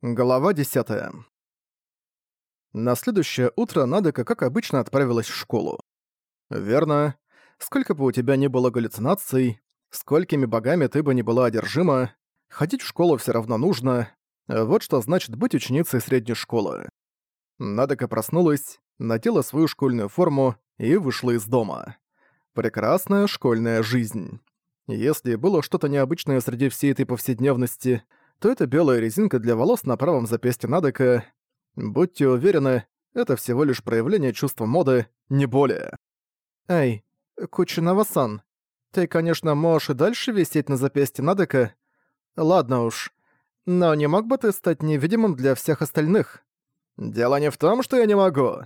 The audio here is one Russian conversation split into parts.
Глава 10. На следующее утро Надека, как обычно, отправилась в школу. Верно. Сколько бы у тебя ни было галлюцинаций, сколькими богами ты бы ни была одержима, ходить в школу все равно нужно. Вот что значит быть ученицей средней школы. Надека проснулась, надела свою школьную форму и вышла из дома. Прекрасная школьная жизнь. Если было что-то необычное среди всей этой повседневности — то это белая резинка для волос на правом запястье Надека. Будьте уверены, это всего лишь проявление чувства моды, не более. Эй, Кучинава-сан, ты, конечно, можешь и дальше висеть на запястье Надека. Ладно уж. Но не мог бы ты стать невидимым для всех остальных? Дело не в том, что я не могу.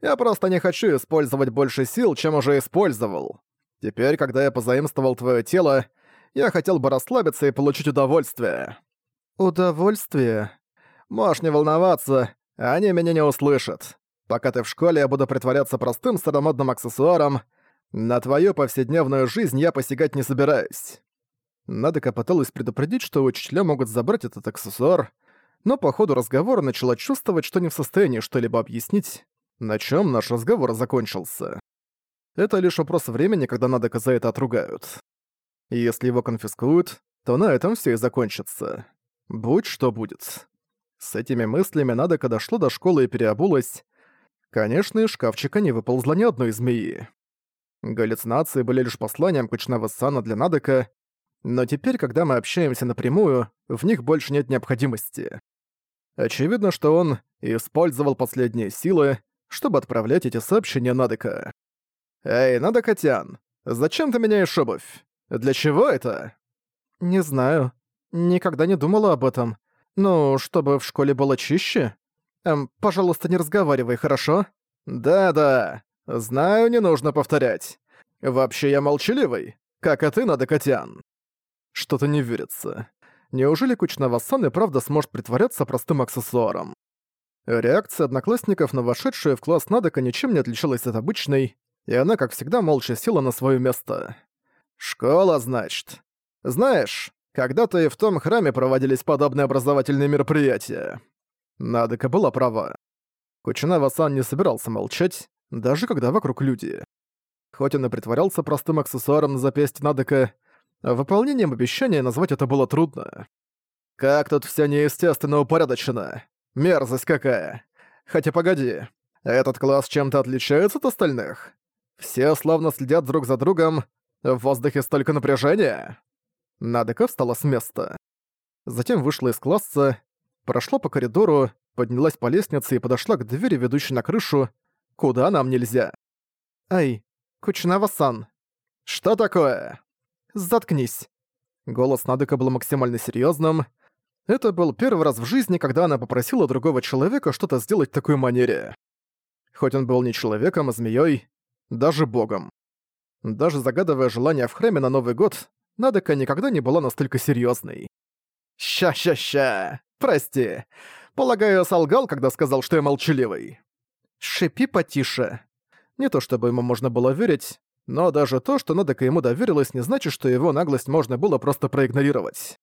Я просто не хочу использовать больше сил, чем уже использовал. Теперь, когда я позаимствовал твое тело, я хотел бы расслабиться и получить удовольствие. «Удовольствие. Можешь не волноваться, они меня не услышат. Пока ты в школе, я буду притворяться простым старомодным аксессуаром. На твою повседневную жизнь я посягать не собираюсь». Надека пыталась предупредить, что учителя могут забрать этот аксессуар, но по ходу разговора начала чувствовать, что не в состоянии что-либо объяснить, на чем наш разговор закончился. Это лишь вопрос времени, когда Надека за это отругают. Если его конфискуют, то на этом все и закончится. Будь что будет. С этими мыслями Надека дошло до школы и переобулась. Конечно, из шкафчика не выползла ни одной змеи. Галлюцинации были лишь посланием Кучнава-сана для Надека, но теперь, когда мы общаемся напрямую, в них больше нет необходимости. Очевидно, что он использовал последние силы, чтобы отправлять эти сообщения Надека. «Эй, Надекатян, зачем ты меняешь обувь? Для чего это?» «Не знаю. Никогда не думала об этом. Ну, чтобы в школе было чище. Эм, пожалуйста, не разговаривай, хорошо? Да-да. Знаю, не нужно повторять. Вообще я молчаливый, как и ты, Надокотян. Что-то не верится. Неужели Кучнава-сан и правда сможет притворяться простым аксессуаром? Реакция одноклассников на вошедшую в класс Надека ничем не отличалась от обычной, и она, как всегда, молча села на свое место. «Школа, значит. Знаешь, когда-то и в том храме проводились подобные образовательные мероприятия. Надека была права. Кучинава-сан не собирался молчать, даже когда вокруг люди. Хоть он и притворялся простым аксессуаром на запястье Надека, выполнением обещания назвать это было трудно. Как тут все неестественно упорядочено. Мерзость какая. Хотя погоди, этот класс чем-то отличается от остальных? Все славно следят друг за другом, в воздухе столько напряжения. Надека встала с места. Затем вышла из класса, прошла по коридору, поднялась по лестнице и подошла к двери, ведущей на крышу, куда нам нельзя. «Ай, Кучинава-сан!» «Что такое?» «Заткнись!» Голос Надека был максимально серьезным. Это был первый раз в жизни, когда она попросила другого человека что-то сделать в такой манере. Хоть он был не человеком, а змеей, даже богом. Даже загадывая желание в храме на Новый год, Надека никогда не была настолько серьезной. «Ща-ща-ща! Прости. Полагаю, солгал, когда сказал, что я молчаливый». «Шипи потише». Не то чтобы ему можно было верить, но даже то, что Надека ему доверилась, не значит, что его наглость можно было просто проигнорировать.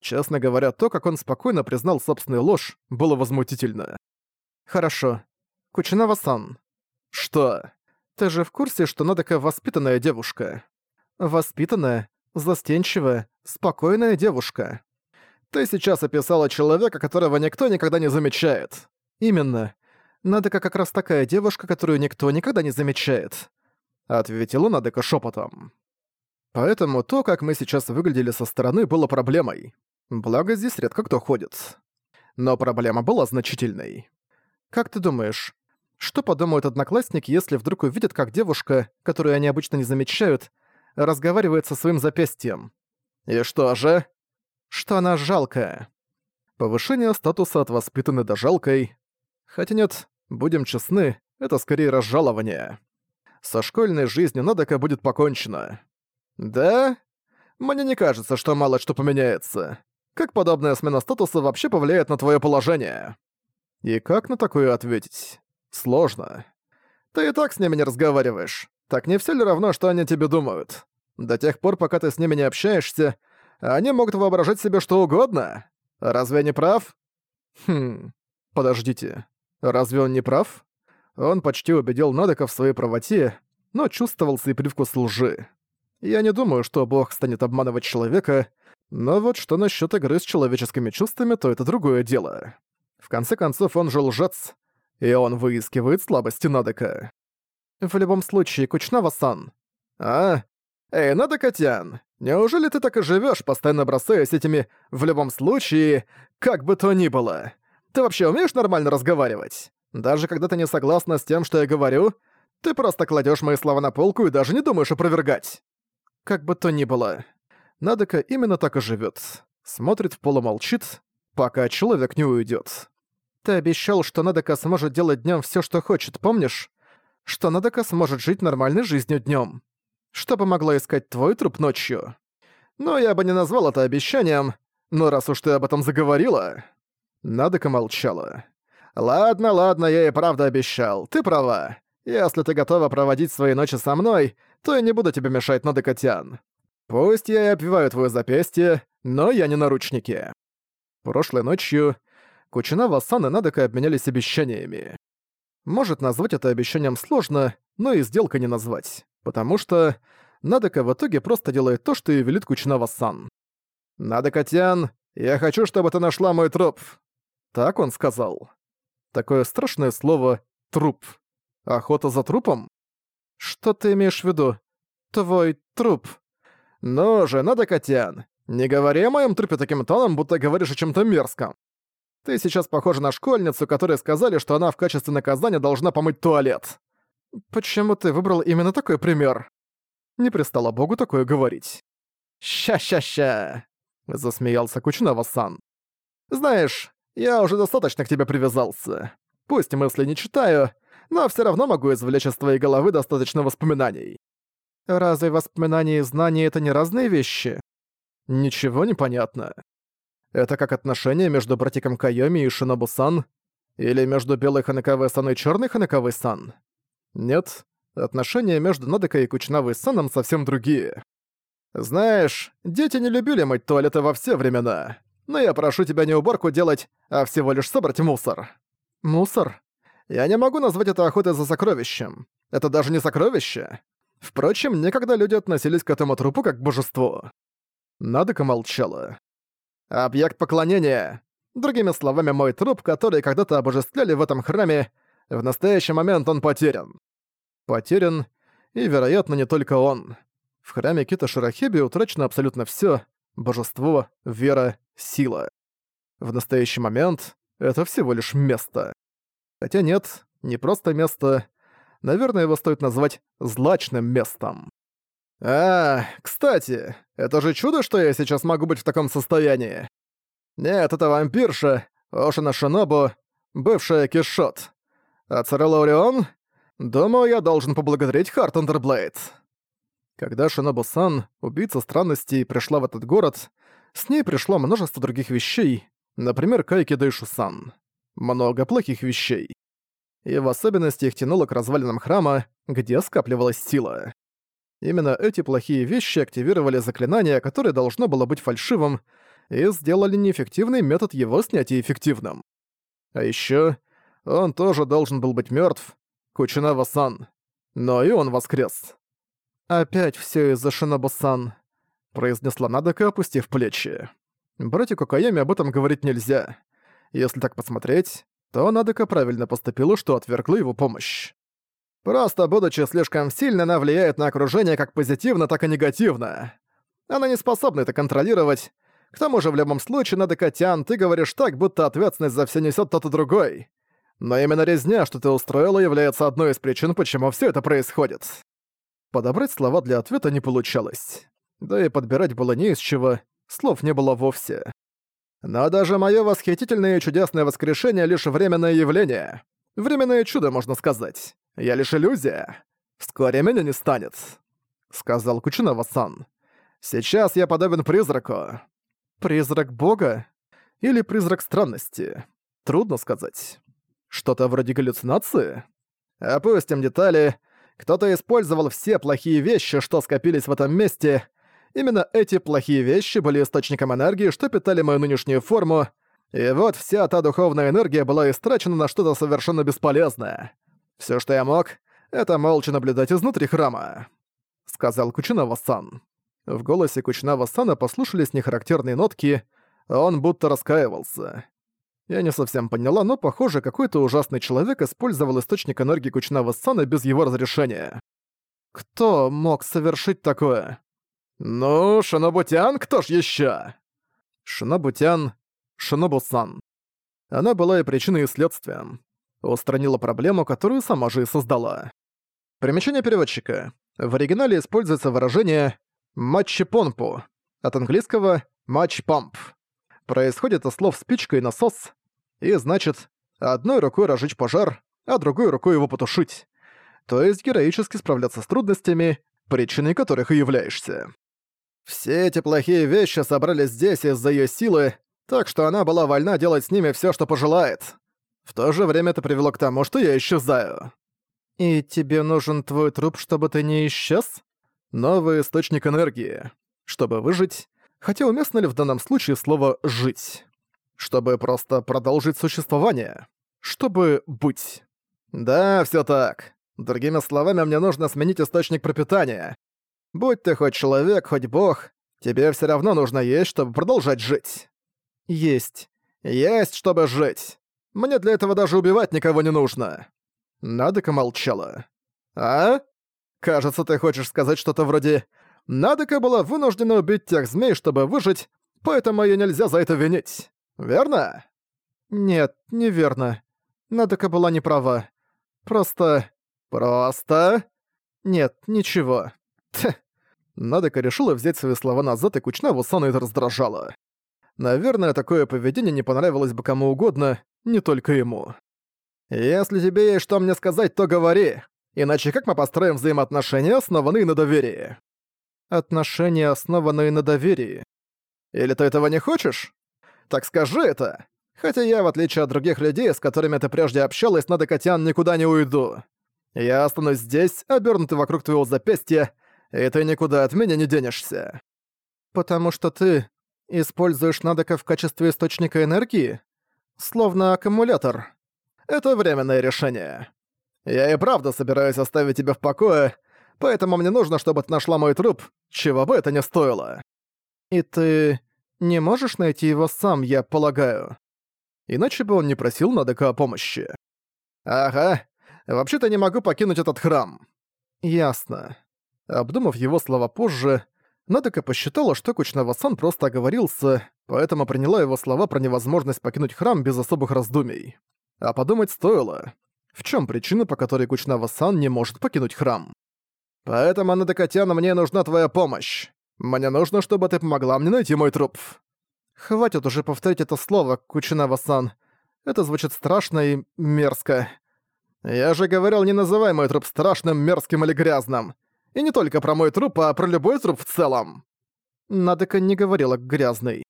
Честно говоря, то, как он спокойно признал собственную ложь, было возмутительно. «Хорошо. Кучинава-сан». «Что? Ты же в курсе, что Надека воспитанная девушка?» «Воспитанная? Застенчивая, спокойная девушка. Ты сейчас описала человека, которого никто никогда не замечает. Именно. Надека как раз такая девушка, которую никто никогда не замечает. Ответила Надека шепотом. Поэтому то, как мы сейчас выглядели со стороны, было проблемой. Благо, здесь редко кто ходит. Но проблема была значительной. Как ты думаешь, что подумают одноклассники, если вдруг увидят, как девушка, которую они обычно не замечают, разговаривает со своим запястьем. И что же? Что она жалкая. Повышение статуса от воспитанной до жалкой. Хотя нет, будем честны, это скорее разжалование. Со школьной жизнью Надека будет покончено. Да? Мне не кажется, что мало что поменяется. Как подобная смена статуса вообще повлияет на твое положение? И как на такое ответить? Сложно. Ты и так с ними не разговариваешь. Так не все ли равно, что они тебе думают? До тех пор, пока ты с ними не общаешься, они могут воображать себе что угодно. Разве я не прав? Хм, подождите. Разве он не прав? Он почти убедил Надека в своей правоте, но чувствовался и привкус лжи. Я не думаю, что Бог станет обманывать человека, но вот что насчет игры с человеческими чувствами, то это другое дело. В конце концов, он же лжец, и он выискивает слабости Надека. В любом случае, Кучнава-сан. А? Эй, Надека-тян, неужели ты так и живешь, постоянно бросаясь этими «в любом случае», как бы то ни было? Ты вообще умеешь нормально разговаривать? Даже когда ты не согласна с тем, что я говорю, ты просто кладешь мои слова на полку и даже не думаешь опровергать. Как бы то ни было. Надека именно так и живет. Смотрит в пол и молчит, пока человек не уйдет. Ты обещал, что Надека сможет делать днем все, что хочет, помнишь? Что Надека сможет жить нормальной жизнью днем. Что помогло искать твой труп ночью? Ну, я бы не назвал это обещанием, но раз уж ты об этом заговорила... Надека молчала. «Ладно, ладно, я и правда обещал. Ты права. Если ты готова проводить свои ночи со мной, то я не буду тебе мешать, Надекотян. Пусть я и обвиваю твое запястье, но я не наручники». Прошлой ночью Кучина, Васан и Надека обменялись обещаниями. Может, назвать это обещанием сложно, но и сделка не назвать, потому что Надека в итоге просто делает то, что и велит Кучина Васан. «Надека-тян, я хочу, чтобы ты нашла мой труп». Так он сказал. Такое страшное слово «труп». Охота за трупом? Что ты имеешь в виду? Твой труп. Ну же, надо, Котян, не говори о моем трупе таким тоном, будто говоришь о чем-то мерзком. Ты сейчас похожа на школьницу, которой сказали, что она в качестве наказания должна помыть туалет. Почему ты выбрал именно такой пример? Не пристало богу такое говорить. «Ща-ща-ща!» — засмеялся Кучнава-сан. «Знаешь, я уже достаточно к тебе привязался. Пусть мысли не читаю, но все равно могу извлечь из твоей головы достаточно воспоминаний. Разве воспоминания и знания — это не разные вещи? Ничего не понятно. Это как отношения между братиком Кайоми и Шинобу-сан? Или между белой Ханекавой-сан и черной Ханекавой-сан? Нет, отношения между Нодекой и Кучнавой-саном совсем другие. Знаешь, дети не любили мыть туалеты во все времена. Но я прошу тебя не уборку делать, а всего лишь собрать мусор. Мусор? Я не могу назвать это охотой за сокровищем. Это даже не сокровище. Впрочем, некогда люди относились к этому трупу как к божеству. Надека молчала. Объект поклонения. Другими словами, мой труп, который когда-то обожествляли в этом храме, в настоящий момент он потерян. Потерян, и, вероятно, не только он. В храме Кита Шарахеби утрачено абсолютно всё — божество, вера, сила. В настоящий момент это всего лишь место. Хотя нет, не просто место. Наверное, его стоит назвать злачным местом. А, кстати, это же чудо, что я сейчас могу быть в таком состоянии. Нет, это вампирша, Ошина Шинобу, бывшая Кишот. А Царелла Орион? Думаю, я должен поблагодарить Харт Андерблейд. Когда Шинобу-сан, убийца странностей, пришла в этот город, с ней пришло множество других вещей, например, Кайки Дэйшу-сан. Много плохих вещей. И в особенности их тянуло к развалинам храма, где скапливалась сила. Именно эти плохие вещи активировали заклинание, которое должно было быть фальшивым, и сделали неэффективный метод его снятия эффективным. А ещё он тоже должен был быть мёртв, Кучинава-сан. Но и он воскрес. «Опять всё из-за Шинобу-сан», произнесла Надека, опустив плечи. Братику Каями об этом говорить нельзя. Если так посмотреть, то Надека правильно поступила, что отвергла его помощь. Просто будучи слишком сильной, она влияет на окружение как позитивно, так и негативно. Она не способна это контролировать. К тому же в любом случае, Надека Тян, ты говоришь так, будто ответственность за все несет тот и другой. Но именно резня, что ты устроила, является одной из причин, почему все это происходит. Подобрать слова для ответа не получалось. Да и подбирать было не из чего, слов не было вовсе. Но даже моё восхитительное и чудесное воскрешение — лишь временное явление. Временное чудо, можно сказать. Я лишь иллюзия. Вскоре меня не станет», — сказал Кучинова-сан. «Сейчас я подобен призраку». «Призрак бога? Или призрак странности? Трудно сказать. Что-то вроде галлюцинации? Опустим детали. Кто-то использовал все плохие вещи, что скопились в этом месте, Именно эти плохие вещи были источником энергии, что питали мою нынешнюю форму, И вот вся та духовная энергия была истрачена на что-то совершенно бесполезное. Все, что я мог, это молча наблюдать изнутри храма», — сказал Кучинава-сан. В голосе Кучинава-сана послушались нехарактерные нотки, а он будто раскаивался. Я не совсем поняла, но, похоже, какой-то ужасный человек использовал источник энергии Кучинава-сана без его разрешения. Кто мог совершить такое? Ну, Шинобутян, кто ж ещё? Шинобутян Шинобу-сан. Она была и причиной, и следствием. Устранила проблему, которую сама же и создала. Примечание переводчика. В оригинале используется выражение «матчи-помпу» от английского «матч-памп». Происходит от слов «спичка» и «насос», и значит «одной рукой разжечь пожар, а другой рукой его потушить», то есть героически справляться с трудностями, причиной которых и являешься. Все эти плохие вещи собрались здесь из-за её силы, так что она была вольна делать с ними всё, что пожелает. В то же время это привело к тому, что я исчезаю. «И тебе нужен твой труп, чтобы ты не исчез?» Новый источник энергии. Чтобы выжить, хотя уместно ли в данном случае слово «жить»? Чтобы просто продолжить существование. Чтобы быть. Да, всё так. Другими словами, мне нужно сменить источник пропитания. Будь ты хоть человек, хоть бог, тебе всё равно нужно есть, чтобы продолжать жить. Есть. Есть, чтобы жить. Мне для этого даже убивать никого не нужно. Надека молчала. А? Кажется, ты хочешь сказать что-то вроде «Надека была вынуждена убить тех змей, чтобы выжить, поэтому её нельзя за это винить». Верно? Нет, неверно. Надека была не права. Просто... Просто... Нет, ничего. Тх. Надека решила взять свои слова назад, и Кучнаву Сану это раздражало. Наверное, такое поведение не понравилось бы кому угодно, не только ему. «Если тебе есть что мне сказать, то говори. Иначе как мы построим взаимоотношения, основанные на доверии?» «Отношения, основанные на доверии. Или ты этого не хочешь? Так скажи это. Хотя я, в отличие от других людей, с которыми ты прежде общалась, на Докотян никуда не уйду. Я останусь здесь, обернутый вокруг твоего запястья, и ты никуда от меня не денешься. Потому что ты используешь Надека в качестве источника энергии? Словно аккумулятор. Это временное решение. Я и правда собираюсь оставить тебя в покое, поэтому мне нужно, чтобы ты нашла мой труп, чего бы это ни стоило. И ты не можешь найти его сам, я полагаю. Иначе бы он не просил Надека о помощи. Ага, вообще-то не могу покинуть этот храм. Ясно. Обдумав его слова позже, Надека посчитала, что Кучнава-сан просто оговорился, поэтому приняла его слова про невозможность покинуть храм без особых раздумий. А подумать стоило. В чем причина, по которой Кучнава-сан не может покинуть храм? «Поэтому, Надекатяна, мне нужна твоя помощь. Мне нужно, чтобы ты помогла мне найти мой труп». Хватит уже повторить это слово, Кучинава-сан. Это звучит страшно и мерзко. Я же говорил, не называй мой труп страшным, мерзким или грязным. И не только про мой труп, а про любой труп в целом. Надека не говорила «грязный».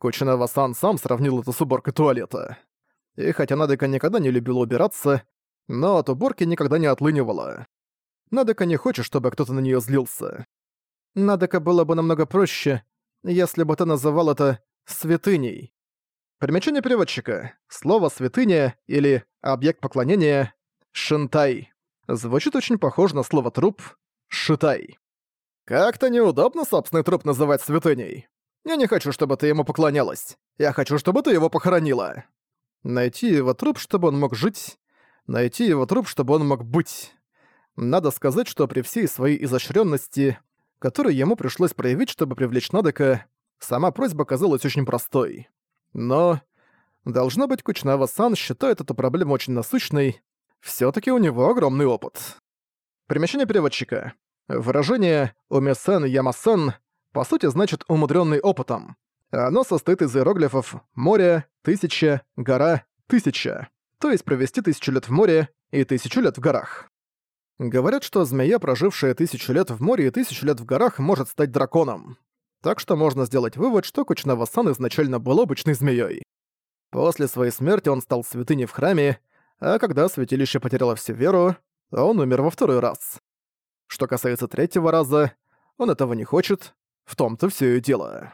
Кучинава-сан сам сравнил это с уборкой туалета. И хотя Надека никогда не любила убираться, но от уборки никогда не отлынивала. Надека не хочет, чтобы кто-то на неё злился. Надека было бы намного проще, если бы ты называл это «святыней». Примечание переводчика. Слово «святыня» или «объект поклонения» — «шинтай». Звучит очень похоже на слово «труп» Шитай. Как-то неудобно собственный труп называть святыней. Я не хочу, чтобы ты ему поклонялась. Я хочу, чтобы ты его похоронила. Найти его труп, чтобы он мог жить. Найти его труп, чтобы он мог быть. Надо сказать, что при всей своей изощренности, которую ему пришлось проявить, чтобы привлечь Надека, сама просьба казалась очень простой. Но, должно быть, Кучнава-сан считает эту проблему очень насущной, все таки у него огромный опыт. Примечание переводчика. Выражение «умесен ямасен» по сути значит «умудренный опытом». Оно состоит из иероглифов «море», «тысяча», «гора», «тысяча», то есть провести тысячу лет в море и тысячу лет в горах. Говорят, что змея, прожившая тысячу лет в море и тысячу лет в горах, может стать драконом. Так что можно сделать вывод, что Кучнава-сан изначально был обычной змеей. После своей смерти он стал святыней в храме, а когда святилище потеряло всю веру, он умер во второй раз. Что касается третьего раза, он этого не хочет, в том-то все и дело.